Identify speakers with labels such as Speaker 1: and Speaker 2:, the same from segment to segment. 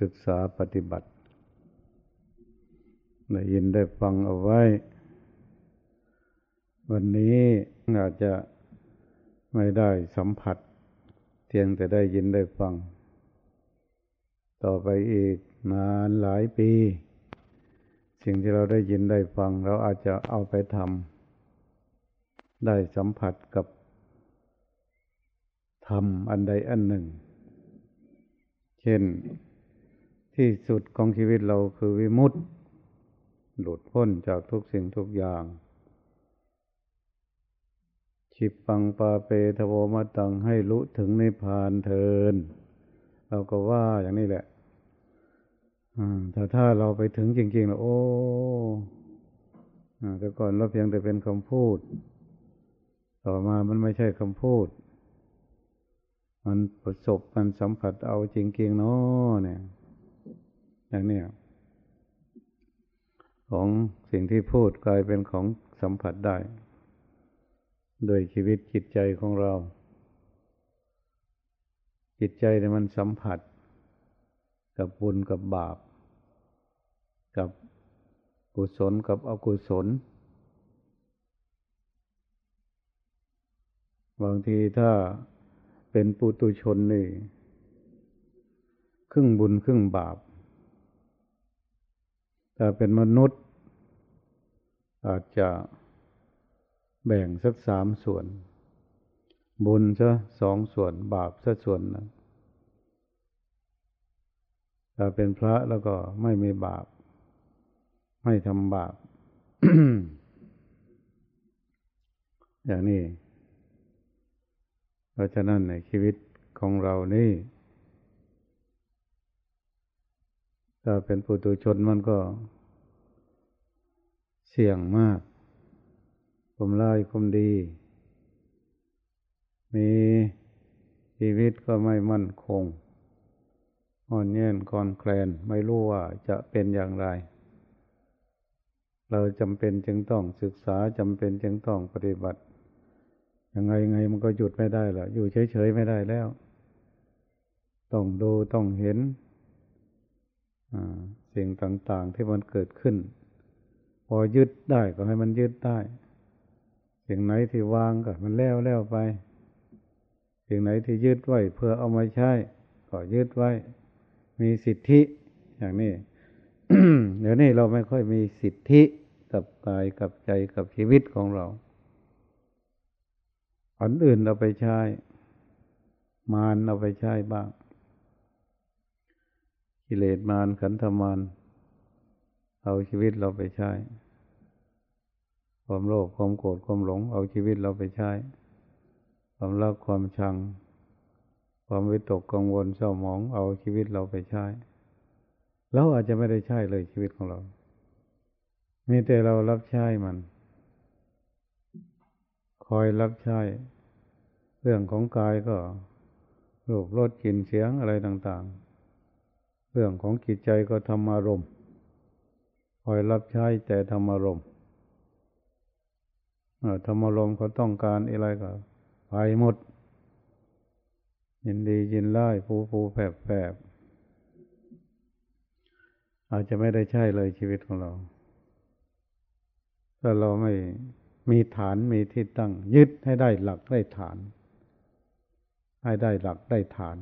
Speaker 1: ศึกษาปฏิบัติได้ยินได้ฟังเอาไว้ วันนี้อาจจะไม่ได้สัมผัสเพียงแต่ได้ยินได้ฟัง ต่อไปอีกนานหลายปี สิ่งที่เราได้ยินได้ฟัง เราอาจจะเอาไปทำได้สัมผัสกับทำอันใดอันหนึ่ง เช่น ที่สุดของชีวิตเราคือวิมุตติหลุดพ้นจากทุกสิ่งทุกอย่าง ชิปปังปาเปทโวมาตังให้รู้ถึงในพานเทิน เราก็ว่าอย่างนี้แหละแต่ถ้าเราไปถึงจริงๆแล้วโอ้แต่ก่อนเราเพียงแต่เป็นคำพูด ต่อมามันไม่ใช่คำพูด มันประสบมันสัมผัสเอาจริงๆเนาะเนี่ย อย่างนี้ของสิ่งที่พูดกลายเป็นของสัมผัสได้ โดยชีวิตจิตใจของเรา จิตใจเนี่ยมันสัมผัส กับบุญกับบาป กับกุศลกับอกุศล บางทีถ้าเป็นปุตุชนนี่ ครึ่งบุญครึ่งบาป ถ้าเป็นมนุษย์ อาจจะแบ่งสักสามส่วน บุญซะสองส่วนบาปซะส่วนนะถ้าเป็นพระแล้วก็ไม่มีบาป ไม่ทำบาป อย่างนี้ เพราะฉะนั้นในชีวิตของเรานี่ ถ้าเป็นปุถุชนมันก็ เสี่ยงมากความร้ายความดี มีชีวิตก็ไม่มั่นคงอ่อนแย่นคอนแคลนไม่รู้ว่าจะเป็นอย่างไร เราจำเป็นจึงต้องศึกษาจำเป็นจึงต้องปฏิบัติยังไงไงมันก็หยุดไม่ได้ละอยู่เฉยๆไม่ได้แล้ว ต้องดูต้องเห็น สิ่งต่างๆที่มันเกิดขึ้น พอยึดได้ก็ให้มันยึดได้ สิ่งไหนที่วางก็มันแล้วแล้วไป สิ่งไหนที่ยึดไว้เพื่อเอามาใช้ก็ยึดไว้ มีสิทธิอย่างนี้เดี๋ยวนี้เราไม่ค่อยมีสิทธิกับกายกับใจกับชีวิตของเราอันอื่นเราไปใช้ มารเราไปใช้บ้าง กิเลสมารขันธมารเอาชีวิตเราไปใช้ ความโลภความโกรธความหลง เอาชีวิตเราไปใช้ ความรักความชัง ความวิตกกังวลเศร้าหมอง เอาชีวิตเราไปใช้เราอาจจะไม่ได้ใช้เลยชีวิตของเรา มีแต่เรารับใช้มัน คอยรับใช้ เรื่องของกายก็รูปรสกลิ่นเสียงอะไรต่าง ๆ เรื่องของจิตใจก็ธรรมารมคอยรับใช้แต่ธรรมารมณ์ธรรมลมเขาต้องการอะไรก็ไปหมด ยินดียินไล่ผูผูแผบแผบอาจจะไม่ได้ใช่เลยชีวิตของเราถ้าเราไม่มีฐานมีที่ตั้ง ยึดให้ได้หลักได้ฐาน ให้ได้หลักได้ฐาน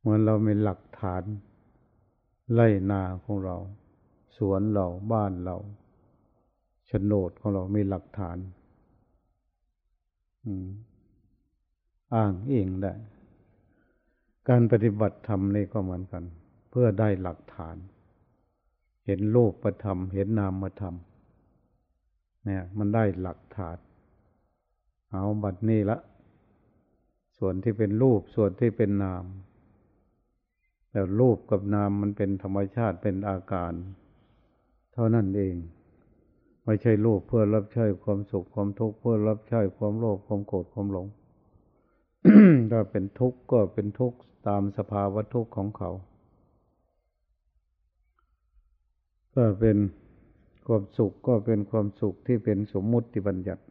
Speaker 1: เหมือนเรามีหลักฐานไล่นาของเรา สวนเราบ้านเราโฉนดของเรามีหลักฐานอ้างเองได้ การปฏิบัติธรรมนี่ก็เหมือนกัน เพื่อได้หลักฐาน เห็นโลกประธรรม เห็นนามธรรมเนี่ย มันได้หลักฐาน เอาบัดนี้ละ ส่วนที่เป็นรูปส่วนที่เป็นนาม แต่รูปกับนามมันเป็นธรรมชาติเป็นอาการ เท่านั้นเอง ไม่ใช่โลภเพื่อรับใช้ความสุขความทุกข์เพื่อรับใช้ความโลภความโกรธความหลงถ้าเป็นทุกข์ก็เป็นทุกข์ตามสภาวะทุกข์ของเขาถ้าเป็นความสุขก็เป็นความสุขที่เป็นสมมุติบัญญัติ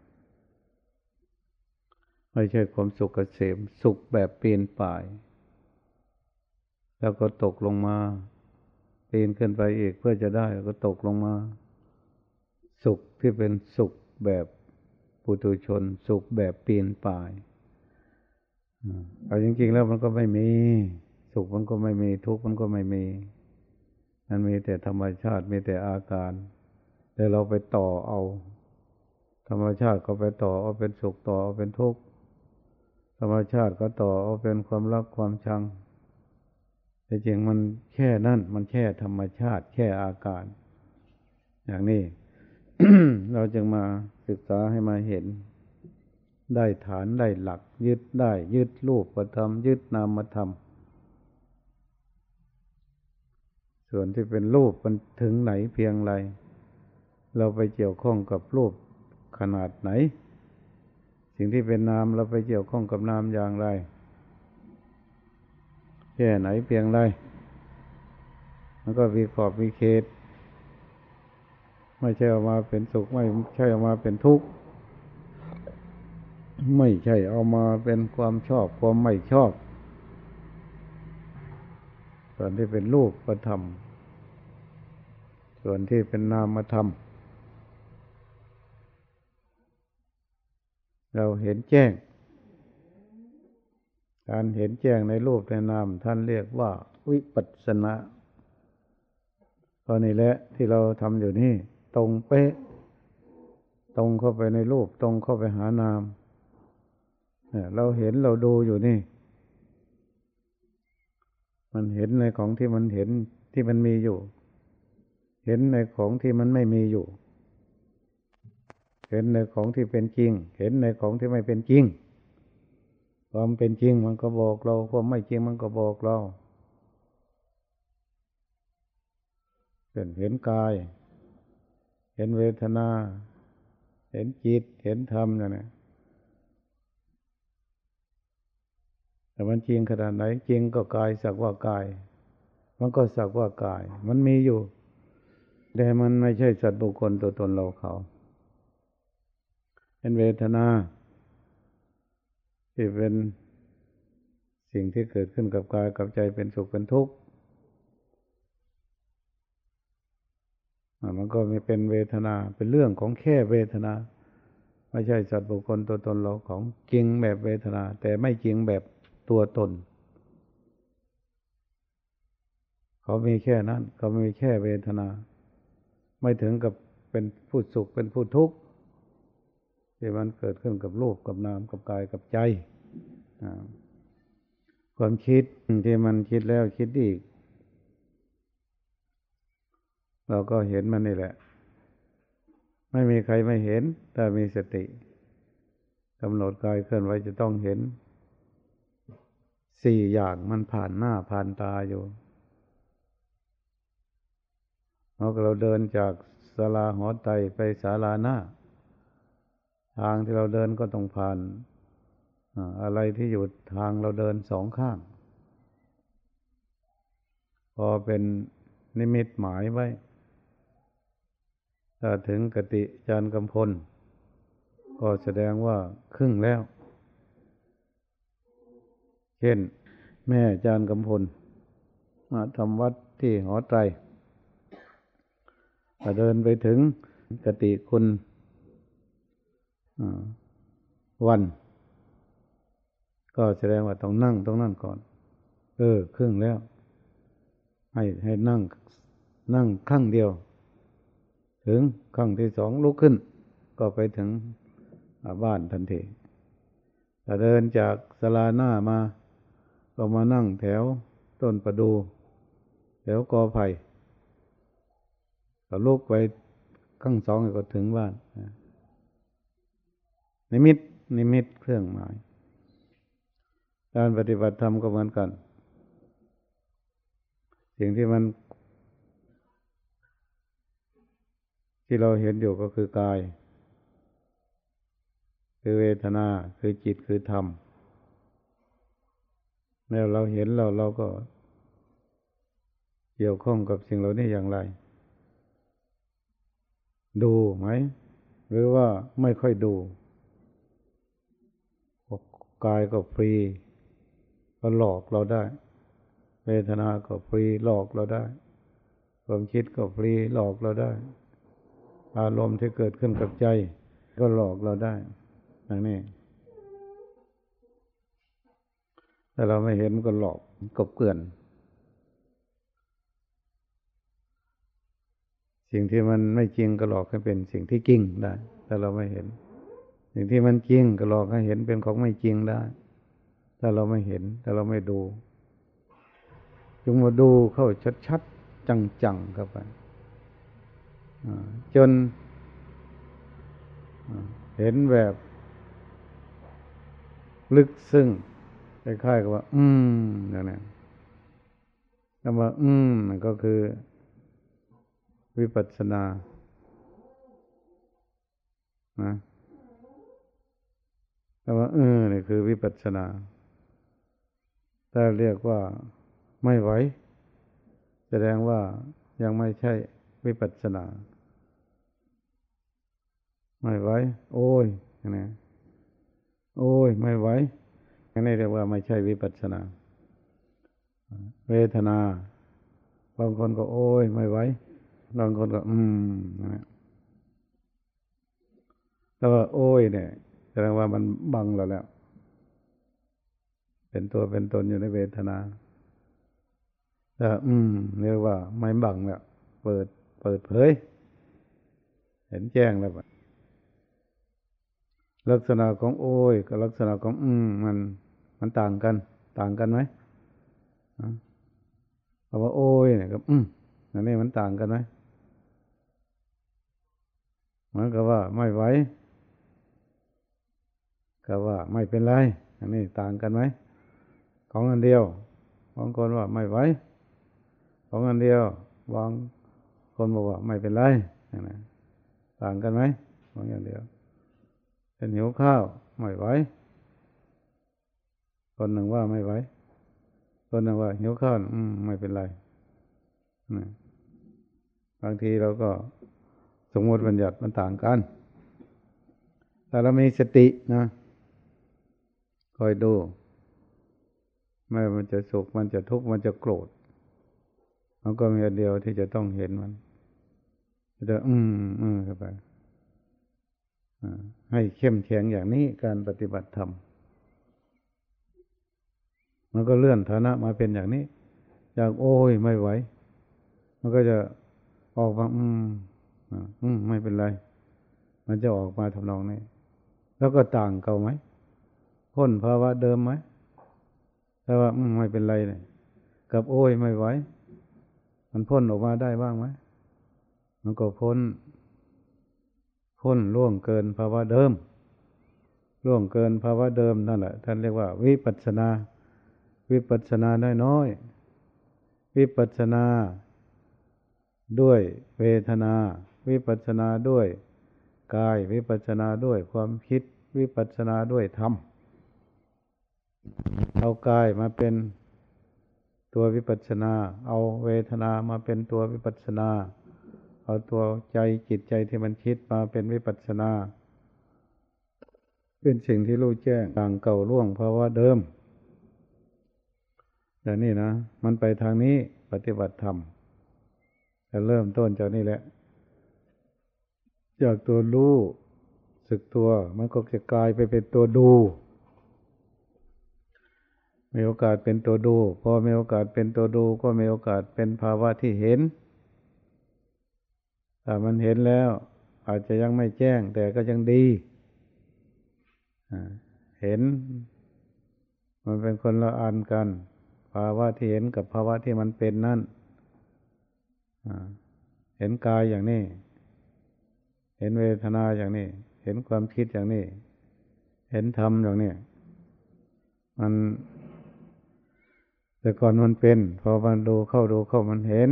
Speaker 1: ไม่ใช่ความสุขเกษมสุขแบบเปลี่ยนป่าย แล้วก็ตกลงมาปีนขึ้นไปอีกเพื่อจะได้ก็ตกลงมา สุขที่เป็นสุขแบบปุถุชน สุขแบบปีนป่ายเอาจริงๆแล้วมันก็ไม่มี สุขมันก็ไม่มีทุกข์มันก็ไม่มี มันมีแต่ธรรมชาติมีแต่อาการแต่เราไปต่อเอา ธรรมชาติก็ไปต่อเอาเป็นสุขต่อเอาเป็นทุกข์ธรรมชาติก็ต่อเอาเป็นความรักความชัง แต่จริงมันแค่นั่น มันแค่ธรรมชาติ แค่อาการ อย่างนี้ เราจึงมาศึกษาให้มาเห็น ได้ฐานได้หลัก ยึดได้ ยึดรูปประธรรมยึดนามธรรมส่วนที่เป็นรูปมันถึงไหนเพียงไร เราไปเกี่ยวข้องกับรูปขนาดไหน สิ่งที่เป็นนามเราไปเกี่ยวข้องกับนามอย่างไร แค่ไหนเพียงไรมันก็มีขอบมีเขต ไม่ใช่ออกมาเป็นสุขไม่ใช่ออกมาเป็นทุกข์ไม่ใช่เอามาเป็นความชอบความไม่ชอบ ส่วนที่เป็นรูปประธรรม ส่วนที่เป็นนามธรรม เราเห็นแจ้ง การเห็นแจ้งในรูปในนามท่านเรียกว่าวิปัสสนาตอนนี้แหละที่เราทำอยู่นี่ ตรงเป๊ะ ตรงเข้าไปในรูป ตรงเข้าไปหานามเราเห็นเราดูอยู่นี่ มันเห็นในของที่มันเห็นที่มันมีอยู่ เห็นในของที่มันไม่มีอยู่ เห็นในของที่เป็นจริง เห็นในของที่ไม่เป็นจริง ความเป็นจริงมันก็บอกเรา ความไม่จริงมันก็บอกเราเป็นเห็นกาย เห็นเวทนา เห็นจิต เห็นธรรมนี่นะแต่มันจริงขนาดไหน จริงก็กายสักว่ากาย มันก็สักว่ากาย มันมีอยู่ แต่มันไม่ใช่สัตว์บุคคลตัวตนเราเขา เป็นเวทนา ที่เป็นสิ่งที่เกิดขึ้นกับกายกับใจเป็นสุขเป็นทุกข์มันก็มีเป็นเวทนาเป็นเรื่องของแค่เวทนาไม่ใช่สัตว์บุคคลตัวตนเราของจริงแบบเวทนา แต่ไม่จริงแบบตัวตน เขามีแค่นั้น เขามีแค่เวทนา ไม่ถึงกับเป็นผู้สุขเป็นผู้ทุกข์ ที่มันเกิดขึ้นกับรูปกับนามกับกายกับใจความคิดที่มันคิดแล้วคิดอีก เราก็เห็นมันนี่แหละ ไม่มีใครไม่เห็นถ้ามีสติกำหนดกายเคลื่อนไหวจะต้องเห็น สี่อย่างมันผ่านหน้าผ่านตาอยู่เราเดินจากศาลาหอไตไปศาลาหน้า ทางที่เราเดินก็ต้องผ่านอะไรที่อยู่ทางเราเดินสองข้าง พอเป็นนิมิตหมายไว้ถ้าถึงกติจานกำพล ก็แสดงว่าครึ่งแล้ว เช่น แม่จานกำพลมาทำวัดที่หอไตรเดินไปถึงกติคุณ วัน ก็แสดงว่าต้องนั่งต้องนั่งก่อน เออ ครึ่งแล้ว ให้ให้นั่ง นั่งครั้งเดียว ถึงครั้งที่สองลุกขึ้น ก็ไปถึงบ้านทันทีแต่เดินจากสลาหน้ามา ก็มานั่งแถวต้นประดู แถวกอไผ่ก็ลุกไปขั้งสองก็ถึงบ้าน นิมิตนิมิตเครื่องหมาย การปฏิบัติธรรมก็เหมือนกัน สิ่งที่มัน ที่เราเห็นอยู่ก็คือกาย คือเวทนาคือจิตคือธรรมแล้วเราเห็นเราเราก็เกี่ยวข้องกับสิ่งเหล่านี้อย่างไร ดูไหม หรือว่าไม่ค่อยดู กายก็ฟรีก็หลอกเราได้ เวทนาก็ฟรีหลอกเราได้ ความคิดก็ฟรีหลอกเราได้ อารมณ์ที่เกิดขึ้นกับใจ ก็หลอกเราได้อย่างนี้แต่เราไม่เห็นมันก็หลอกกบเกลื่อน สิ่งที่มันไม่จริงก็หลอกให้เป็นสิ่งที่จริงได้ แต่เราไม่เห็น สิ่งที่มันจริงก็หลอกให้เห็นเป็นของไม่จริงได้ ถ้าเราไม่เห็นถ้าเราไม่ดูจงมาดูเข้าชัดๆจังๆเข้าไปจนเห็นแบบลึกซึ้งคล้ายๆกับว่า อืมอย่างนี้คำว่า อืมก็คือ วิปัสสนานะ คำว่าเออนี่คือวิปัสสนาถ้าเรียกว่าไม่ไหว แสดงว่ายังไม่ใช่วิปัสสนา ไม่ไหว โอ้ยนี้โอ้ย ไม่ไหวอันนี้เรียกว่าไม่ใช่วิปัสสนา เวทนา บางคนก็ โอ้ย ไม่ไหว บางคนก็ อืมนะแต่ว่า โอ้ยเนี่ย ดงว่ามันบังเราแล้ว เป็นตัวเป็นตนอยู่ในเวทนาแต่อืมเรียกว่าไม่บังแล้วเปิดเปิดเผย เห็นแจ้งแล้วลักษณะของโอ้ยกับลักษณะของ อืม มัน มันต่างกัน ต่างกันไหมคำว่าโอ้ยเนี่ยกับ อืมอันนี้มันต่างกันไหมเหมือนกับว่าไม่ไหว กับว่าไม่เป็นไร อันนี้ต่างกันไหม ของอันเดียวบางคนว่าไม่ไหวของอันเดียวบางคนบอกว่าไม่เป็นไรนะต่างกันไหมของอย่างเดียวเป็นหิวข้าวไม่ไหวคนหนึ่งว่าไม่ไหวคนหนึ่งว่าหิวข้าวอืมไม่เป็นไรนะบางทีเราก็สมมติบัญญัติมันต่างกัน แต่เรามีสตินะ คอยดูไม่มันจะสุขมันจะทุกข์มันจะโกรธมันก็มีเดียวที่จะต้องเห็นมันจะอืมอืมเข้าไปให้เข้มแข็งอย่างนี้การปฏิบัติธรรมมันก็เลื่อนฐานะมาเป็นอย่างนี้จากโอ้ยไม่ไหว มันก็จะออกมาอืมอืมไม่เป็นไร มันจะออกมาทำนองนี้ แล้วก็ต่างเก่าไหม พ้นภาวะเดิมไหมแต่ว่าไม่เป็นไรเลยกับโอ้ยไม่ไหวมันพ้นออกมาได้บ้างไหมมันก็พ้น พ้นล่วงเกินภาวะเดิมล่วงเกินภาวะเดิมนั่นแหละ ท่านเรียกว่า วิปัสนา วิปัสนาได้น้อยวิปัสนา ด้วยเวทนา วิปัสนาด้วยกาย วิปัสนาด้วยความคิด วิปัสนาด้วยธรรม เอากายมาเป็นตัววิปัสนา เอาเวทนามาเป็นตัววิปัสนา เอาตัวใจจิตใจที่มันคิดมาเป็นวิปัสสนา เป็นสิ่งที่รู้แจ้งต่างเก่าล่วงเพราะว่าเดิมแต่นี่นะ มันไปทางนี้ปฏิบัติธรรมจะเริ่มต้นจากนี่แหละ จากตัวรู้สึกตัว มันก็จะกลายไปเป็นตัวดู มีโอกาสเป็นตัวดู พอมีโอกาสเป็นตัวดู ก็มีโอกาสเป็นภาวะที่เห็นถ้ามันเห็นแล้ว อาจจะยังไม่แจ้ง แต่ก็ยังดีเห็น มันเป็นคนละอันกัน ภาวะที่เห็นกับภาวะที่มันเป็นนั่นเห็นกายอย่างนี้ เห็นเวทนาอย่างนี้ เห็นความคิดอย่างนี้ เห็นธรรมอย่างนี้ มัน แต่ก่อนมันเป็น พอมันดูเข้าดูเข้ามันเห็น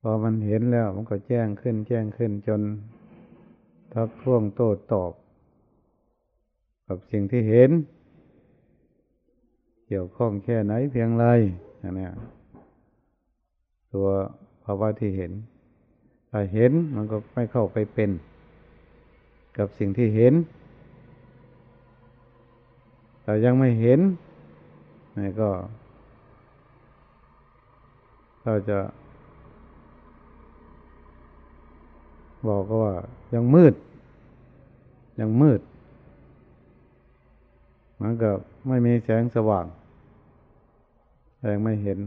Speaker 1: พอมันเห็นแล้วมันก็แจ้งขึ้น แจ้งขึ้นจนทักท้วงโต้ตอบ กับสิ่งที่เห็น เกี่ยวข้องแค่ไหนเพียงไรอย่างนี้ตัวภาวะที่เห็นถ้าเห็นมันก็ไม่เข้าไปเป็น กับสิ่งที่เห็นแต่ยังไม่เห็น นี่ก็ เราจะ บอกก็ว่า ยังมืด ยังมืดเหมันก็ไม่มีแสงสว่างแสงไม่เห็น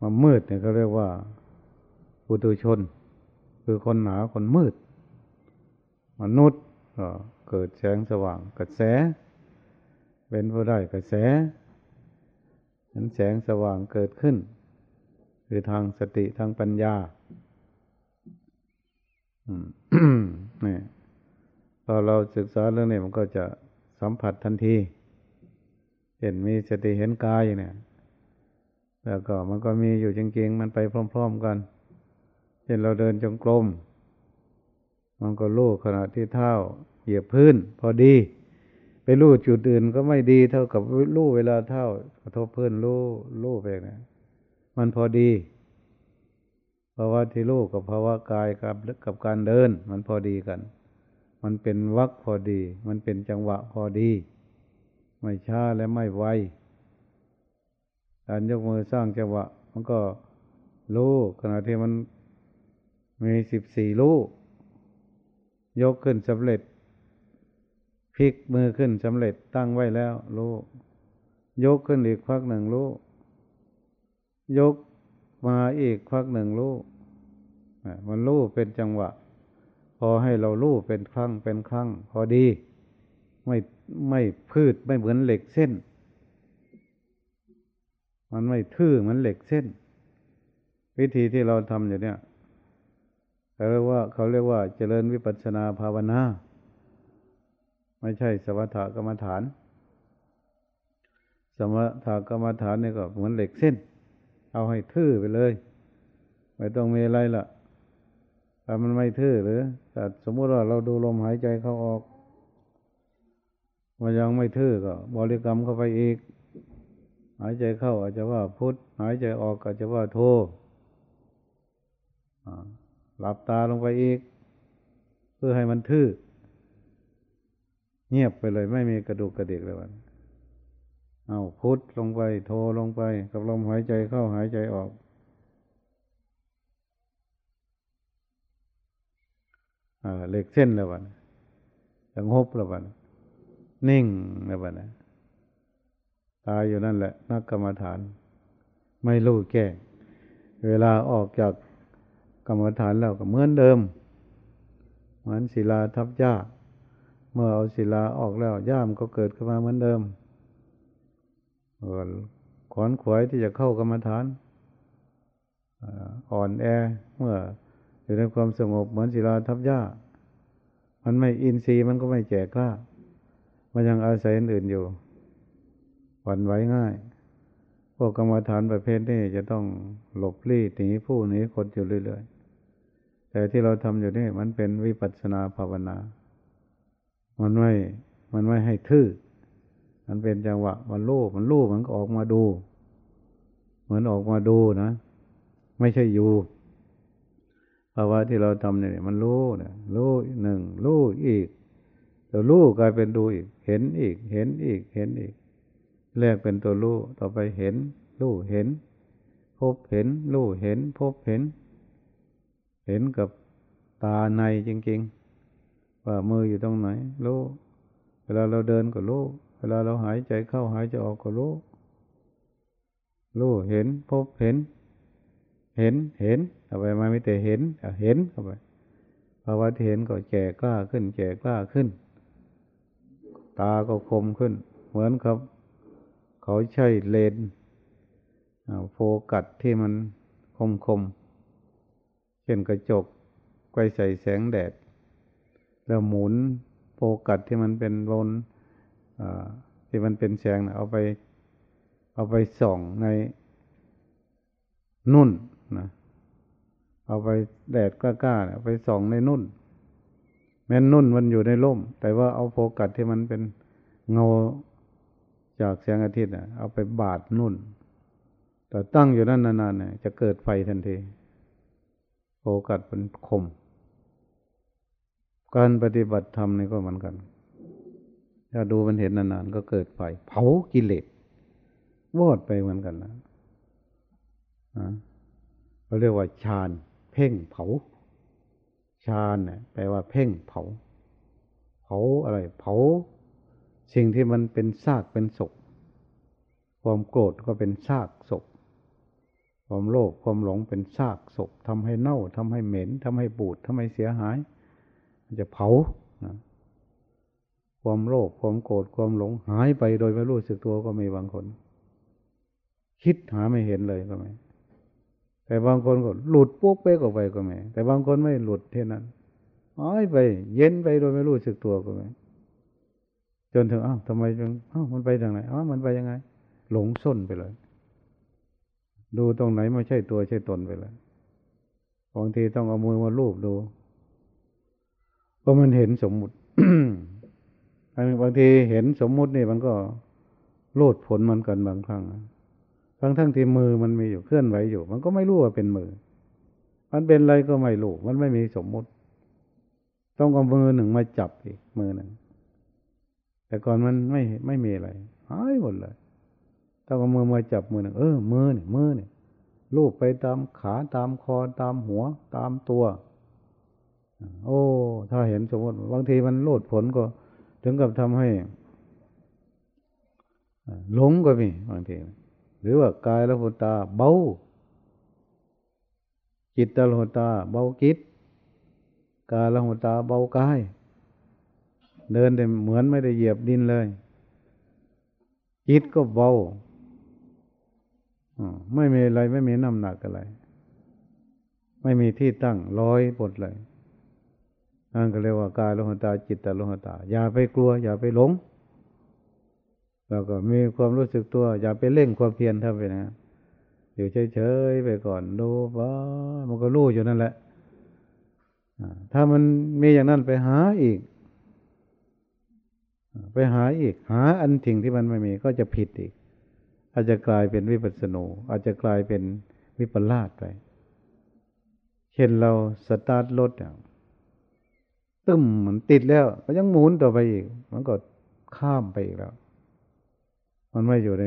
Speaker 1: มันมืดเนี่ยเขาเรียกว่าปุถุชน คือคนหนาคนมืด มนุษย์ก็เกิดแสงสว่างกระแส เป็นผู้ได้กระแสนั้นแสงสว่างเกิดขึ้น คือทางสติทางปัญญานี่พอเราศึกษาเรื่องนี้มันก็จะสัมผัสทันที เห็นมีสติเห็นกายเนี่ย แล้วก็มันก็มีอยู่จริงๆ มันไปพร้อม ๆ กันเช่นเราเดินจงกรม มันก็ลู่ขณะที่เท้าเหยียบพื้น พอดี ไปลู่จุดอื่นก็ไม่ดีเท่ากับลู่เวลาเท้ากระทบเพื้นลู่ลู่ไปนะมันพอดีภาวะที่ลู่กับภาวะกายกับกับการเดิน มันพอดีกัน มันเป็นวักพอดี มันเป็นจังหวะพอดี ไม่ช้าและไม่ไวการยกมือสร้างจังหวะ มันก็รู้ขณะที่มันมีสิบสี่รู้ยกขึ้นสำเร็จ พลิกมือขึ้นสำเร็จตั้งไว้แล้วรู้ยกขึ้นอีกควักหนึ่งรู้ยกมาอีกควักหนึ่งรู้มันรู้เป็นจังหวะ พอให้เรารู้เป็นครั้งเป็นครั้ง พอดี ไม่ไม่พืชไม่เหมือนเหล็กเส้น มันไม่ทื่อเหมือนเหล็กเส้น วิธีที่เราทำอยู่เนี่ยเขาเรียกว่าเขาเรียกว่าเจริญวิปัสสนาภาวนา ไม่ใช่สมถกรรมฐาน สมถกรรมฐานนี่ก็เหมือนเหล็กเส้น เอาให้ทื่อไปเลย ไม่ต้องมีอะไรละแต่มันไม่ทื่อหรือแต่สมมติว่าเราดูลมหายใจเข้าออกมันยังไม่ทื่อก็บริกรรมเข้าไปอีก หายใจเข้าอาจจะว่าพุทธหายใจออกอาจจะว่าโทหลับตาลงไปอีก เพื่อให้มันทื่อ เงียบไปเลยไม่มีกระดูกกระเดกเลยวันเอาพุทลงไปโทลงไป กับลมหายใจเข้าหายใจออกอเหล็กเส้นแล้ววันสงบแล้ววันนิ่งแล้ววันตายอยู่นั่นแหละ นักกรรมฐาน ไม่รู้แก้เวลาออกจากกรรมฐานแล้วก็เหมือนเดิม เหมือนศิลาทับหญ้า เมื่อเอาศิลาออกแล้วหญ้ามก็เกิดขึ้นมาเหมือนเดิมขอนขวายที่จะเข้ากรรมฐานอ่อนแอเมื่ออยู่ในความสงบเหมือนศิลาทับหญ้า มันไม่อินทรีย์มันก็ไม่แจกกล้า มันยังอาศัยอื่นอยู่หวั่นไหวง่าย พวกกรรมฐานประเภทนี้จะต้องหลบลี้หนีผู้หนีคนอยู่เรื่อยๆ แต่ที่เราทำอยู่นี่มันเป็นวิปัสสนาภาวนา มันไม่ มันไม่ให้ทื่อ มันเป็นจังหวะ มันรู้มันรู้มันก็ออกมาดู เหมือนออกมาดูนะ ไม่ใช่อยู่ภาวะที่เราทำเนี่ยมันรู้เนี่ยรู้หนึ่งรู้อีกแต่รู้กลายเป็นดูอีก เห็นอีก เห็นอีก เห็นอีก แรกเป็นตัวรู้ ต่อไปเห็น รู้เห็น พบเห็น รู้เห็น พบเห็น เห็นกับตาในจริง ๆ ว่ามืออยู่ตรงไหนรู้เวลาเราเดินก็รู้เวลาเราหายใจเข้าหายใจออกก็รู้รู้เห็นพบเห็น เห็นเห็นเอาไปมาไม่แต่เห็นเห็นเข้าไปภาวะที่เห็นก็แก่กล้าขึ้นแก่กล้าขึ้น ตาก็คมขึ้น เหมือนครับ เขาใช้เลนโฟกัสที่มันคมคมเช่นกระจกไกใส่แสงแดด แล้วหมุนโฟกัสที่มันเป็นบนที่มันเป็นแสงนะเอาไป เอาไปส่องในนุ่นนะเอาไปแดดกล้าๆเอาไปส่องในนุ่น แม้นนุ่นมันอยู่ในร่ม แต่ว่าเอาโฟกัสที่มันเป็นเงาจากแสงอาทิตย์เอาไปบาดนุ่น แต่ตั้งอยู่นั่นนานๆเนี่ยจะเกิดไฟทันทีโอกาสเป็นคม การปฏิบัติธรรมนี่ก็เหมือนกัน ถ้าดูมันเห็นนานๆก็เกิดไฟเผากิเลสวอดไปเหมือนกันนะเขาเรียกว่าฌานเพ่งเผาฌานเนี่ยแปลว่าเพ่งเผา เผาอะไร เผา สิ่งที่มันเป็นซากเป็นศพความโกรธก็เป็นซากศพความโลภความหลงเป็นซากศพทำให้เน่าทำให้เหม็นทำให้บูดทำให้เสียหาย จะเผาความโลภความโกรธความหลงหายไปโดยไม่รู้สึกตัวก็มีบางคน คิดหาไม่เห็นเลยก็ไม่แต่บางคนก็หลุดปุ๊บเป๊กออกไปก็ไม่แต่บางคนไม่หลุดเท่านั้นหายไป เย็นไปโดยไม่รู้สึกตัวก็ไม่จนถึงอ้าวทำไมจึงอ้าวมันไปทางไหนอ้าวมันไปยังไง หลงส้นไปเลย ดูตรงไหนไม่ใช่ตัวใช่ตนไปเลยบางทีต้องเอามือมาลูบดู เพราะมันเห็นสมมุติบางทีเห็นสมมุตินี่มันก็โลดผลมันกันบางครั้งทั้งทั้งที่มือมันมีอยู่เคลื่อนไหวอยู่ มันก็ไม่รู้ว่าเป็นมือ มันเป็นอะไรก็ไม่รู้มันไม่มีสมมุติ ต้องเอามือหนึ่งมาจับอีกมือหนึ่งแต่ก่อนมันไม่ไม่มีอะไรหายหมดเลยต้องเอามือมาจับมือหนึ่งเออมือเนี่ยมือเนี่ยลูบไปตามขาตามคอตามหัว ตามตัว โอ้ ถ้าเห็นสมมติบางทีมันโลดผลก็ ถึงกับทำให้หลงก็มีบางทีหรือว่ากายละหุตาเบาจิตตละหุตา เบาจิตกายละหุตาเบากาย เดินแต่เหมือนไม่ได้เหยียบดินเลย จิตก็เบาไม่มีอะไรไม่มีน้ำหนักอะไร ไม่มีที่ตั้งร้อยปดเลย นั่นก็เรียกว่ากายโลหตาจิตตโลหตา อย่าไปกลัว อย่าไปหลง แล้วก็มีความรู้สึกตัว อย่าไปเล่งความเพียรทำไปนะอยู่เฉยๆไปก่อนดูว่ามันก็รู้อยู่นั่นแหละถ้ามันมีอย่างนั้นไปหาอีก ไปหาอีก หาอันสิ่งที่มันไม่มีก็จะผิดอีก อาจจะกลายเป็นวิปัสสนูอาจจะกลายเป็นวิปลาสไป เช่นเราสตาร์ทรถอย่าง ตึมมันติดแล้ว ก็ยังหมุนต่อไปอีก มันก็ข้ามไปอีกแล้ว มันไม่อยู่ใน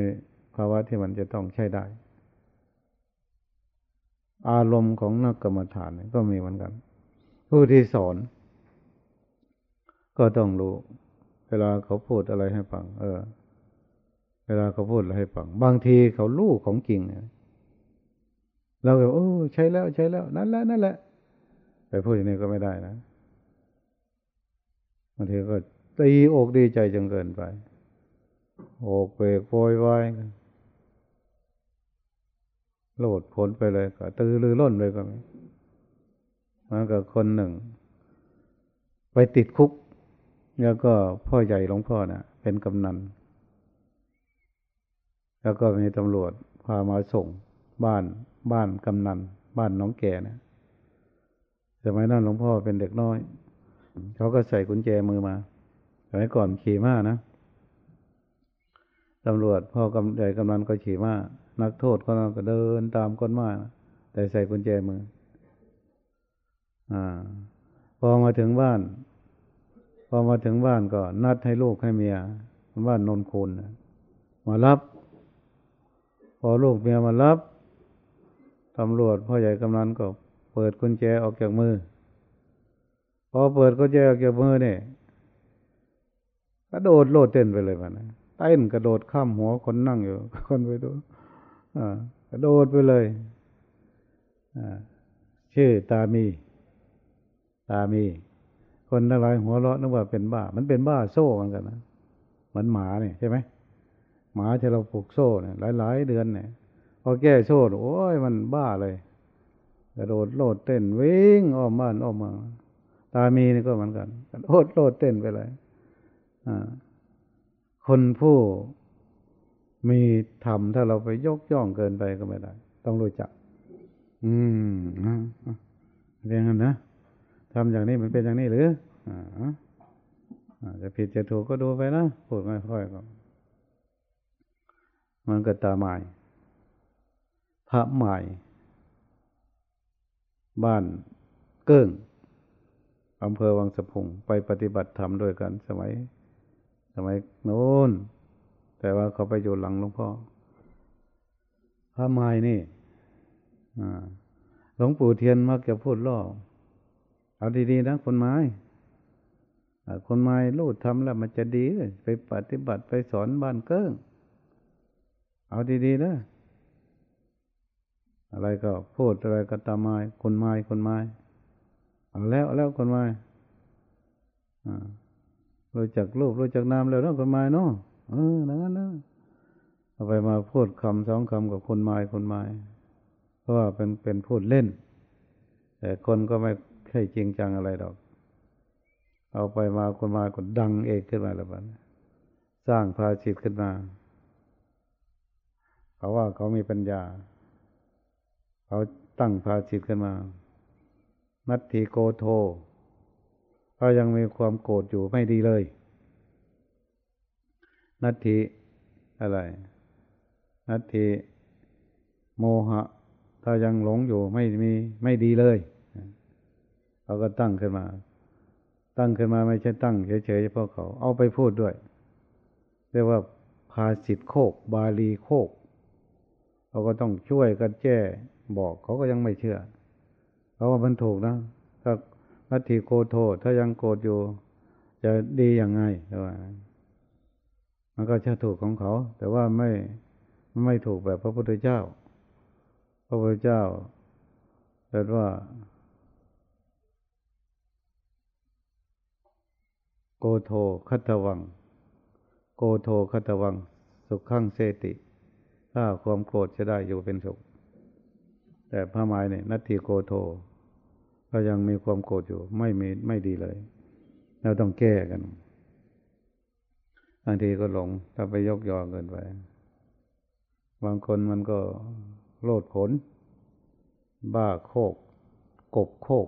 Speaker 1: ภาวะที่มันจะต้องใช้ได้ อารมณ์ของนักกรรมฐานก็มีเหมือนกัน ผู้ที่สอน ก็ต้องรู้ เวลาเขาพูดอะไรให้ฟัง เออ เวลาเขาพูดอะไรให้ฟัง บางทีเขารู้ของจริงเราก็โอ้ใช่แล้วใช่แล้ว นั่นแหละนั่นแหละไปพูดอย่างนี้ก็ไม่ได้นะ บางทีก็ตีอกดีใจจนเกินไปอกเปกโวยวายโลดผลไปเลยก็ตือรือล้นเลยก็มีมากับคนหนึ่ง ไปติดคุก แล้วก็พ่อใหญ่หลวงพ่อนะ่ะ เป็นกำนัน แล้วก็มีตำรวจพามาส่งบ้านบ้านกำนัน บ้านน้องแก่นะสมัยนั้นหลวงพ่อเป็นเด็กน้อย เขาก็ใส่กุญแจมือมาสมัยก่อนขี่ม้านะตำรวจพ่อกำใหญ่กำนันก็ขี่ม้านักโทษก็ก็เดินตามก้นม้าแต่ใส่กุญแจมือ อ่า พอมาถึงบ้าน พอมาถึงบ้านก็นัดให้ลูกให้เมียบ้านนนคูนมารับ พอลูกเมียมารับตำรวจพ่อใหญ่กำนันก็เปิดกุญแจออกจากมือ พอเปิดก็แจกเกี่ยวมือเนี่ยกระโดดโลดเต้นไปเลยมันเต้นกระโดดข้ามหัวคนนั่งอยู่ คนไปดูอ่ากระโดดไปเลยอ่าชื่อตามี ตามี คนทั้งลายหัวเราะนึกว่าเป็นบ้า มันเป็นบ้าโซ่เหมือนกันนะเหมือนหมาเนี่ยใช่ไหมหมาที่เราปลูกโซ่เนี่ยหลายๆเดือนเนี่ยพอแก้โซ่โอ้ยมันบ้าเลย กระโดดโลดเต้นวิ่งอ้อมบ้านอ้อมเมืองามีนี่ก็เหมือนกันโลดโลดเต้นไปเลยคนผู้มีธรรมถ้าเราไปยกย่องเกินไปก็ไม่ได้ ต้องรู้จัก อืมเป็นอย่างนั้นนะทำอย่างนี้มันเป็นอย่างนี้หรืออ่าจะผิดจะถูกก็ดูไปนะพูดไม่ค่อยก็มันก็ตาใหม่พระใหม่ บ้านเกิ้ง อำเภอวังสะพุงไปปฏิบัติธรรมด้วยกันสมัย สมัยโน้น แต่ว่าเขาไปอยู่หลังหลวงพ่อพระไม้นี่หลวงปู่เทียนมักจะพูดล่อ เอาดีๆนะคนไม้คนไม้รู้ทำแล้วมันจะดีเลยไปปฏิบัติไปสอนบ้านเกิ้ง เอาดีๆนะอะไรก็พูดอะไรก็ตามไม้คนไม้คนไม้ เอาแล้วแล้วคนไม้รู้จักรูปรู้จักนามแล้วเนาะคนม้เนาะเออนั้นนะเอาไปมาพูดคำสองคำกับคนไม้คนไม้เพราะว่าเป็นเป็นพูดเล่น แต่คนก็ไม่ใช่จริงจังอะไรหรอก เอาไปมาคนมาก็ดังเอกขึ้นมาแล้วบ้านสร้างภาชิตขึ้นมา เขาว่าเขามีปัญญา เขาตั้งภาชิตขึ้นมา นัตถิโกโทเขายังมีความโกรธอยู่ไม่ดีเลยนัตถิอะไร นัตถิโมหะ ถ้ายังหลงอยู่ไม่มีไม่ดีเลยเขาก็ตั้งขึ้นมา ตั้งขึ้นมาไม่ใช่ตั้งเฉยๆเฉพาะเขา เอาไปพูดด้วย เรียกว่าภาสิทธโคก บาลีโคกเขาก็ต้องช่วยกันแก้บอกเขาก็ยังไม่เชื่อ เพราะว่ามันถูกนะถ้านัตถิโกโทถ้ายังโกรธอยู่ จะดีอย่างไงแต่ว่ามันก็จะถูกของเขา แต่ว่าไม่ไม่ถูกแบบพระพุทธเจ้า พระพุทธเจ้าตรัสว่า โกโทคัตวัง โกโทคัตวัง สุขขั้งเสติ ถ้าความโกรธจะได้อยู่เป็นสุข แต่พระหมายเนี่ยนัตถิโกโทก็ยังมีความโกรธอยู่ ไม่มีไม่ดีเลย เราต้องแก้กันบางทีก็หลงถ้าไปยกยอเกินไปบางคนมันก็โลดผล บ้าโคก กบโคก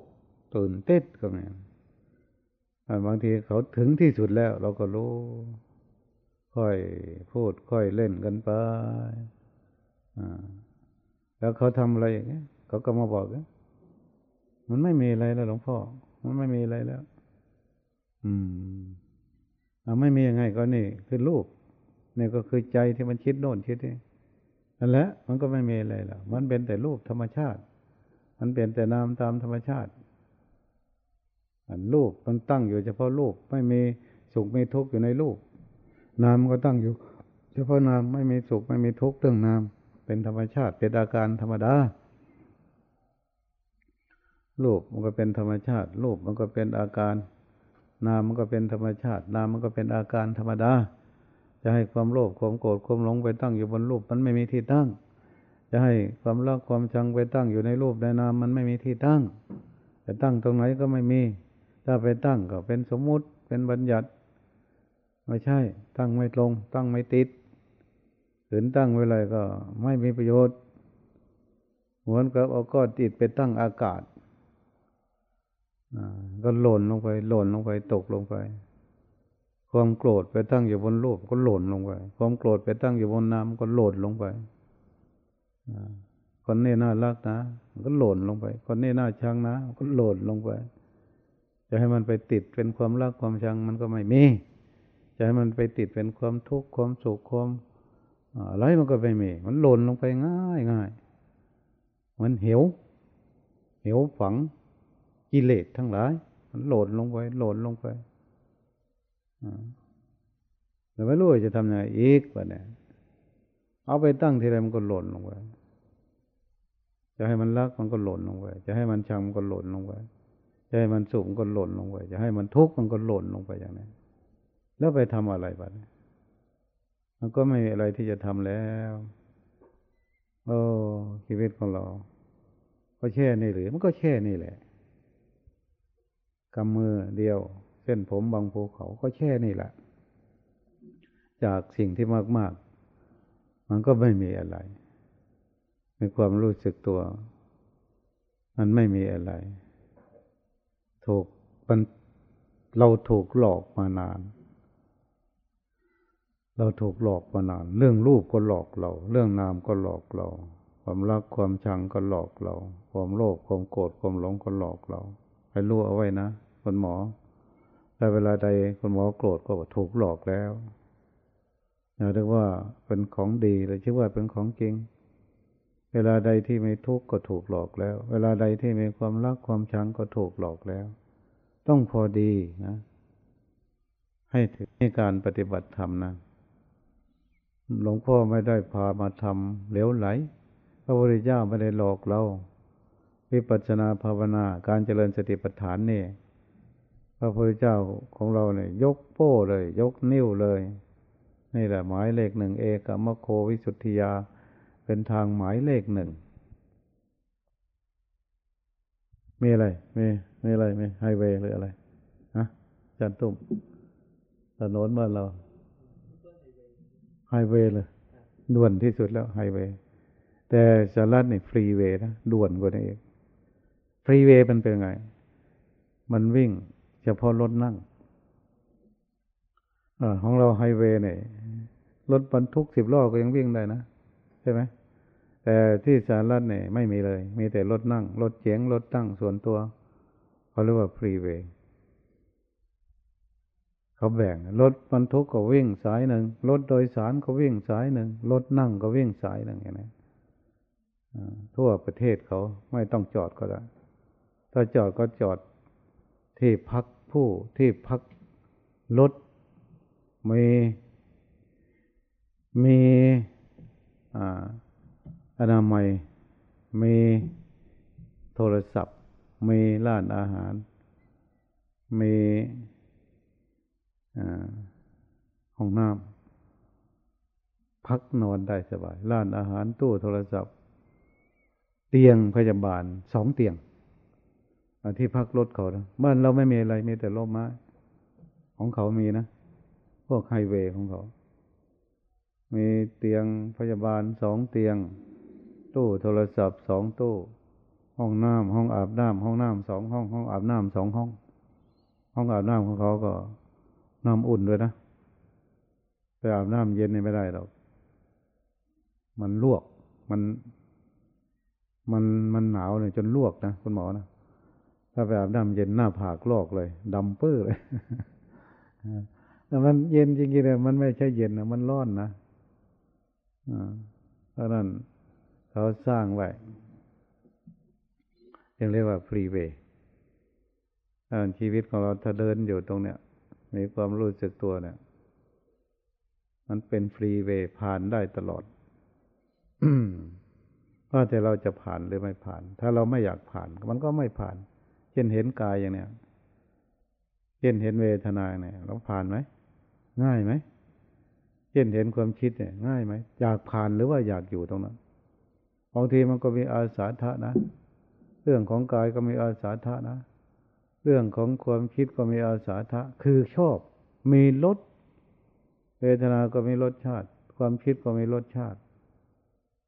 Speaker 1: ตื่นเต้นก็มีบางทีเขาถึงที่สุดแล้ว เราก็รู้ ค่อยพูดค่อยเล่นกันไปอ่า แล้วเขาทำอะไรอย่างเงี้ยเขาก็มาบอกว่ามันไม่มีอะไรแล้วหลวงพ่อ มันไม่มีอะไรแล้ว อืมเอาไม่มียังไงก็นี่คือรูปนี่ก็คือใจที่มันคิดโน่นคิดนี่นั่นแหละมันก็ไม่มีอะไรหรอกมันเป็นแต่รูปธรรมชาติ มันเป็นแต่นามตามธรรมชาติ อันรูปมันตั้งอยู่เฉพาะรูปไม่มีสุขไม่ทุกข์อยู่ในรูปนามก็ตั้งอยู่ เฉพาะนามไม่มีสุขไม่มีทุกข์เรื่องนาม เป็นธรรมชาติเป็นอาการธรรมดารูปมันก็เป็นธรรมชาติรูปมันก็เป็นอาการ นามมันก็เป็นธรรมชาติ นามมันก็เป็นอาการธรรมดา จะให้ความโลภความโกรธความหลงไปตั้งอยู่บนรูปมันไม่มีที่ตั้ง จะให้ความรักความชังไปตั้งอยู่ในรูปในนามมันไม่มีที่ตั้งจะตั้งตรงไหนก็ไม่มี ถ้าไปตั้งก็เป็นสมมุติเป็นบัญญัติ ไม่ใช่ ตั้งไม่ตรงตั้งไม่ติด ถืนตั้งไว้เลยก็ไม่มีประโยชน์เหมือนกับเอาก้อนติดไปตั้งอากาศก็หล่นลงไป หล่นลงไปตกลงไป ความโกรธไปตั้งอยู่บนรูปก็หล่นลงไป ความโกรธไปตั้งอยู่บนน้ำก็หล่นลงไปคนนี้น่ารักนะก็หล่นลงไป คนนี้น่าชังนะก็หล่นลงไป จะให้มันไปติดเป็นความรักความชังมันก็ไม่มีจะให้มันไปติดเป็นความทุกข์ความสุขความ อะไรมันก็ไม่มี มันหล่นลงไปง่ายง่ายมันเหวเหวฝังกิเลสทั้งหลาย มันหล่นลงไปหล่นลงไปแต่ไม่รู้จะทำยังไงอีกวะเนี่ยเอาไปตั้งทีไรมันก็หล่นลงไปจะให้มันรักมันก็หล่นลงไปจะให้มันชังมันก็หล่นลงไปจะให้มันสุขมันก็หล่นลงไปจะให้มันทุกข์มันก็หล่นลงไปอย่างนี้แล้วไปทำอะไรบ้าง มันก็ไม่มีอะไรที่จะทำแล้วโอ้ชีวิตของเรา ก็แช่นี่หรือมันก็แช่นี่แหละกำมือเดียว เส้นผมบางภูเขาก็แช่นี่แหละ จากสิ่งที่มาก ๆ มันก็ไม่มีอะไรในความรู้สึกตัว มันไม่มีอะไร ถูกมันเราถูกหลอกมานาน เราถูกหลอกมานาน เรื่องรูปก็หลอกเรา เรื่องนามก็หลอกเรา ความรักความชังก็หลอกเรา ความโลภความโกรธความหลงก็หลอกเราให้รู้เอาไว้นะคุณหมอแต่เวลาใดคุณหมอโกรธก็ถูกหลอกแล้วอย่าเรียกว่าเป็นของดีเลยชื่อว่าเป็นของจริงเวเวลาใดที่ไม่ทุกข์ก็ถูกหลอกแล้ว เวลาใดที่มีความรักความชังก็ถูกหลอกแล้ว ต้องพอดีนะ ให้ถึงในการปฏิบัติธรรมนะ หลวงพ่อไม่ได้พามาทำเหลวไหล พระพุทธเจ้าไม่ได้หลอกเรา วิปัสสนาภาวนาการเจริญสติปัฏฐานนี่ พระพุทธเจ้าของเราเนี่ยยกโป้เลย ยกนิ้วเลย นี่แหละหมายเลขหนึ่งเอกมโควิสุทธิยา เป็นทางหมายเลขหนึ่ง มีอะไร มีมีอะไร มีไฮเวย์หรืออะไร ฮะจันตุ้มถนนเมื่อเรา ไฮเวย์เลยด่วนที่สุดแล้วไฮเวย์แต่สหรัฐนี่ freeway นะด่วนกว่านี้เอง freeway มันเป็นไง มันวิ่งเฉพาะรถนั่งอของเราไฮเวย์เนี่ยรถบรรทุกสิบล้อก็ยังวิ่งได้นะใช่ไหมแต่ที่สหรัฐเนี่ยไม่มีเลย มีแต่รถนั่ง รถเก๋งรถตั้งส่วนตัวเขาเรียกว่า freeway เขาแบ่งรถบรรทุกก็วิ่งสายหนึ่งรถโดยสารก็วิ่งสายหนึ่งรถนั่งก็วิ่งสายหนึ่งอย่างนี้ทั่วประเทศเขาไม่ต้องจอดก็ได้ ถ้าจอดก็จอดที่พักผู้ที่พักรถมีมีอ่าอนามัยมีโทรศัพท์ มีร้านอาหาร มี ห้องน้ำพักนอนได้สบาย ร้านอาหารตู้โทรศัพท์ เตียงพยาบาลสองเตียงที่พักรถเขานะบ้านเราไม่มีอะไรมีแต่ร่มไม้ของเขามีนะ พวกไฮเวย์ของเขา มีเตียงพยาบาลสองเตียง ตู้โทรศัพท์สองตู้ ห้องน้ำห้องอาบน้ำห้องน้ำสองห้อง ห้องอาบน้ำสองห้อง ห้องอาบน้ำของเขาก็ น้ำอุ่นด้วยนะไปอาบน้ำเย็นนี่ไม่ได้หรอกมันลวก มัน มันมันหนาวเนี่ยจนลวกนะคุณหมอนะถ้าไปอาบน้ำเย็นหน้าผากลอกเลยดำปื้อเลยแต่มันเย็นจริงๆเลยมันไม่ใช่เย็นนะมันร้อนนะอ่าเพราะนั้นเขาสร้างไว้ยังเรียกว่าฟรีเวย์ชีวิตของเราถ้าเดินอยู่ตรงเนี้ย มีความรู้สึกตัวเนี่ย มันเป็นฟรีเวย์ผ่านได้ตลอดว่าแต่เราจะผ่านหรือไม่ผ่าน ถ้าเราไม่อยากผ่าน มันก็ไม่ผ่าน เช่นเห็นกายอย่างเนี้ยเช่นเห็นเวทนาเนี่ยเราผ่านไหมง่ายไหมเช่นเห็นความคิดเนี่ย ง่ายไหมอยากผ่านหรือว่าอยากอยู่ตรงนั้นบางทีมันก็มีอาสาทะนะ เรื่องของกายก็มีอาสาทะนะ เรื่องของความคิดก็มีอาสาทะ คือชอบ มีรสเวทนาก็มีรสชาติ ความคิดก็มีรสชาติ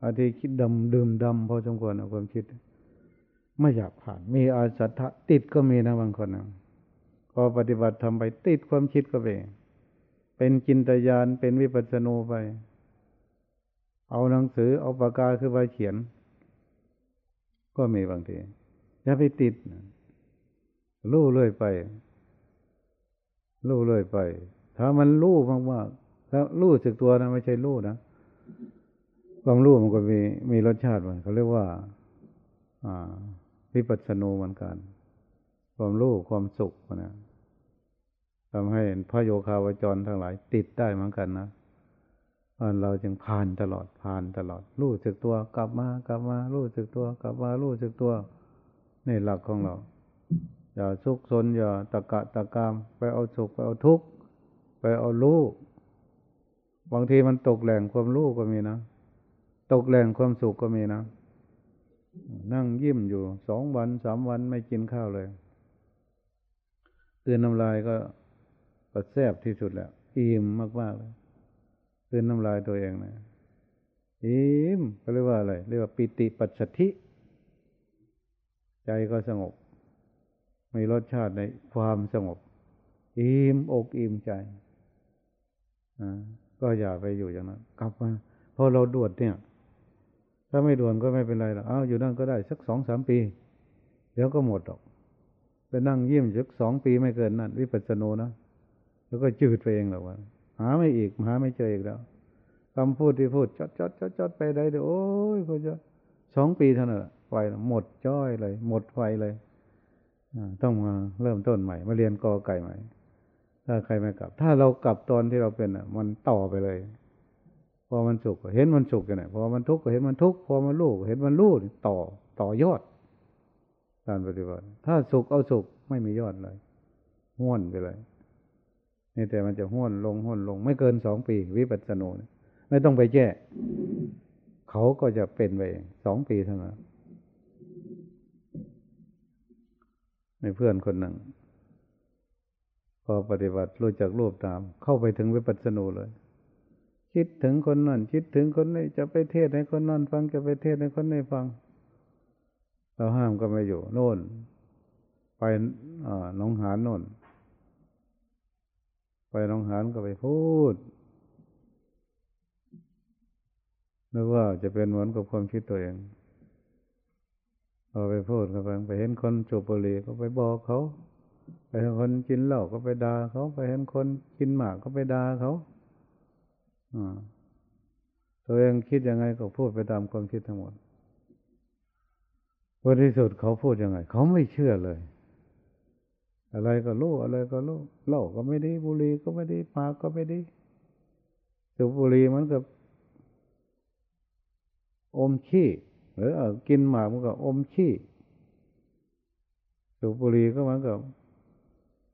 Speaker 1: อาทิคิดดำดื่มดำพอสมควรนะความคิด ไม่อยากผ่าน มีอาสาทะติดก็มีนะบางคนนะพอปฏิบัติทำไปติดความคิดก็ไปเป็นจินตยานเป็นวิปัสสนูไป เอาหนังสือเอาปากกาคือไปเขียน ก็มีบางทีอย่าไปติด รู้เรื่อยไป รู้เรื่อยไป ถ้ามันรู้มากๆถ้ารู้สึกตัวนะไม่ใช่รู้นะความรู้มันก็มีมีรสชาติมันเขาเรียกว่า อ่าวิปัสสนูเหมือนกัน ความรู้ความสุขนะทำให้พระโยคาวจรทั้งหลาย ติดได้เหมือนกันนะเราจึงผ่านตลอดผ่านตลอด รู้สึกตัวกลับมากลับมา รู้สึกตัว กลับมารู้สึกตัวในหลักของเรา อย่าสุกสนอย่าตะกะตะกามไปเอาสุขไปเอาทุกข์ไปเอารู้บางทีมันตกแหล่งความรู้ก็มีนะ ตกแหล่งความสุขก็มีนะ นั่งยิ้มอยู่สองวันสามวันไม่กินข้าวเลยตื่นน้ำลายก็ก็แซ่บที่สุดแล้วอิ่มมากๆเลยคืนน้ำลายตัวเองนะอิ่มก็เรียกว่าอะไรเรียกว่าปิติปัสสธิ ใจก็สงบ มีรสชาติในความสงบ อิ่มอกอิ่มใจอ่าก็อย่าไปอยู่อย่างนั้นกลับมาพอเราด่วนเนี่ย ถ้าไม่ด่วนก็ไม่เป็นไรหรอกอ้าวอยู่นั่นก็ได้สักสองสามปี เดี๋ยวก็หมดหรอกไปนั่งยิ้มสักสองปีไม่เกินนั่นวิปัสสนูนะแล้วก็จืดไปเองหรอกว่า หาไม่อีก หาไม่เจออีกแล้วคำพูดที่พูดจดจดจดจดไปได้เดี๋ยวโอ้ยก็จะสองปีเท่านั้นไฟหมดจ้อยเลย หมดไฟเลย ต้องมาเริ่มต้นใหม่ มาเรียนกอไก่ใหม่ ถ้าใครไม่กลับ ถ้าเรากลับตอนที่เราเป็นอะ มันต่อไปเลย พอมันสุขเห็นมันสุขกันไหนพอมันทุกข์ก็เห็นมันทุกข์พอมันรู้เห็นมันรู้ต่อต่อยอด การปฏิบัติ ถ้าสุขเอาสุขไม่มียอดเลยห้วนไปเลยนี่แต่มันจะห้วนลงห้วนลง ไม่เกินสองปี วิปัสสนูไม่ต้องไปแก้เขาก็จะเป็นไปเองสองปีเท่านั้น ในเพื่อนคนหนึ่ง พอปฏิบัติรู้จักรูปตาม เข้าไปถึงวิปัสสนูเลย คิดถึงคนนั่นคิดถึงคนนี้จะไปเทศให้คนนั่นฟังจะไปเทศให้คนนี้ฟัง เราห้ามก็ไม่อยู่ โน่น ไปหนองหานโน่น ไปหนองหานก็ไปพูดนึกว่าจะเป็นเหมือนกับความคิดตัวเอง เราไปพูดกันไปไปเห็นคนจูบบุหรี่ก็ไปบอกเขาไปเห็นคนกินเหล้าก็ไปด่าเขาไปเห็นคนกินหมากก็ไปด่าเขาอ่าตัวเองคิดยังไงก็พูดไปตามความคิดทั้งหมดวันที่สุดเขาพูดยังไง เขาไม่เชื่อเลย อะไรก็รู้อะไรก็รู้เหล้าก็ไม่ดีบุหรี่ก็ไม่ดีหมากก็ไม่ดีสูบบุหรี่มันกับอมขี้ หรือกินหมากมันก็อมขี้สูบบุหรี่ก็มันก็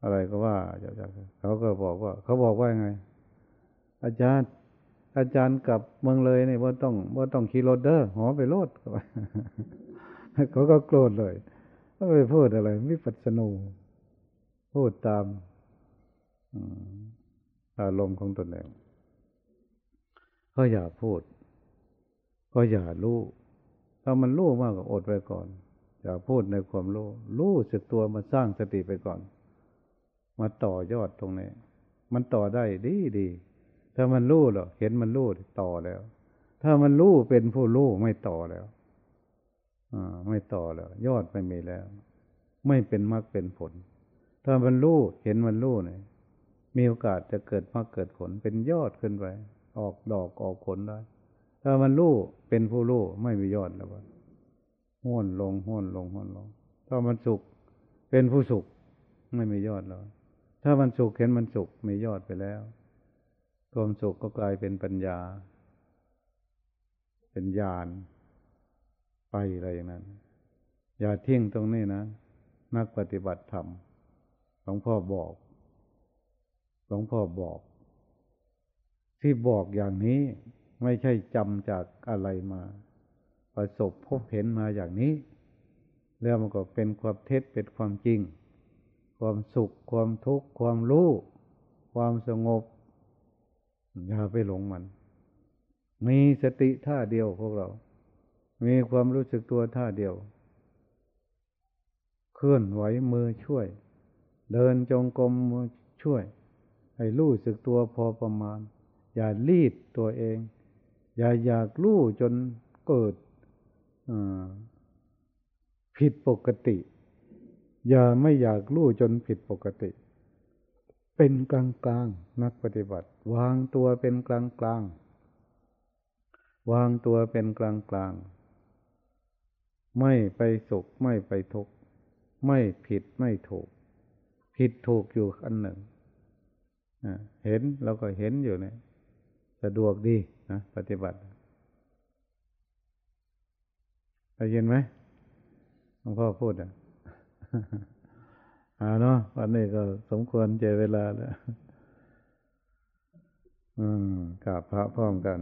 Speaker 1: อะไรก็ว่าจากเขาก็บอกว่า เขาบอกว่าไง อาจารย์ อาจารย์กลับเมืองเลยเนี่ยว่าต้องว่าต้องขี่รถเด้อหอไปรถเขาก็โกรธเลยเขาไปพูดอะไรมิปัสนูพูดตามอารมณ์ของตนเองเขาอย่าพูด ก็อย่ารู้ ถ้ามันรู้มากก็อดไปก่อน อย่าพูดในความรู้ รู้สึกตัวมาสร้างสติไปก่อน มาต่อยอดตรงนี้ มันต่อได้ดีดี ถ้ามันรู้หรอเห็นมันรู้ต่อแล้ว ถ้ามันรู้เป็นผู้รู้ไม่ต่อแล้วอ่าไม่ต่อแล้ว ยอดไม่มีแล้ว ไม่เป็นมรรคเป็นผล ถ้ามันรู้เห็นมันรู้เนี่ยมีโอกาสจะเกิดมรรคเกิดผลเป็นยอดขึ้นไป ออกดอกออกผลได้ ถ้ามันรู้เป็นผู้รู้ไม่มียอดแล้วว่าห้วนลงห้วนลงห้วนลง ถ้ามันสุขเป็นผู้สุขไม่มียอดแล้ว ถ้ามันสุขเห็นมันสุขมียอดไปแล้วความสุขก็กลายเป็นปัญญา เป็นญาณไปอะไรอย่างนั้น อย่าเที่ยงตรงนี้นะ นักปฏิบัติธรรมหลวงพ่อบอกหลวงพ่อบอก ที่บอกอย่างนี้ ไม่ใช่จำจากอะไรมา ประสบพบเห็นมาอย่างนี้ แล้วมันก็เป็นความเท็จเป็นความจริง ความสุขความทุกข์ความรู้ ความสงบอย่าไปหลงมัน มีสติท่าเดียวพวกเรา มีความรู้สึกตัวท่าเดียว เคลื่อนไหวมือช่วย เดินจงกรมมือช่วย ให้รู้สึกตัวพอประมาณ อย่ารีดตัวเอง อย่าอยากรู้จนเกิดผิดปกติ อย่าไม่อยากรู้จนผิดปกติ เป็นกลางกลางนักปฏิบัติ วางตัวเป็นกลางกลางวางตัวเป็นกลางกลางไม่ไปสุขไม่ไปทุกข์ไม่ผิดไม่ถูก ผิดถูกอยู่อันหนึ่งเห็นเราก็เห็นอยู่เนี่ย สะดวกดีนะปฏิบัติได้ยินไหมหลวงพ่อพูดอะอ่าเนาะวันนี้ก็สมควรเจเวลาแล้ว อืมกราบพระพร้อมกัน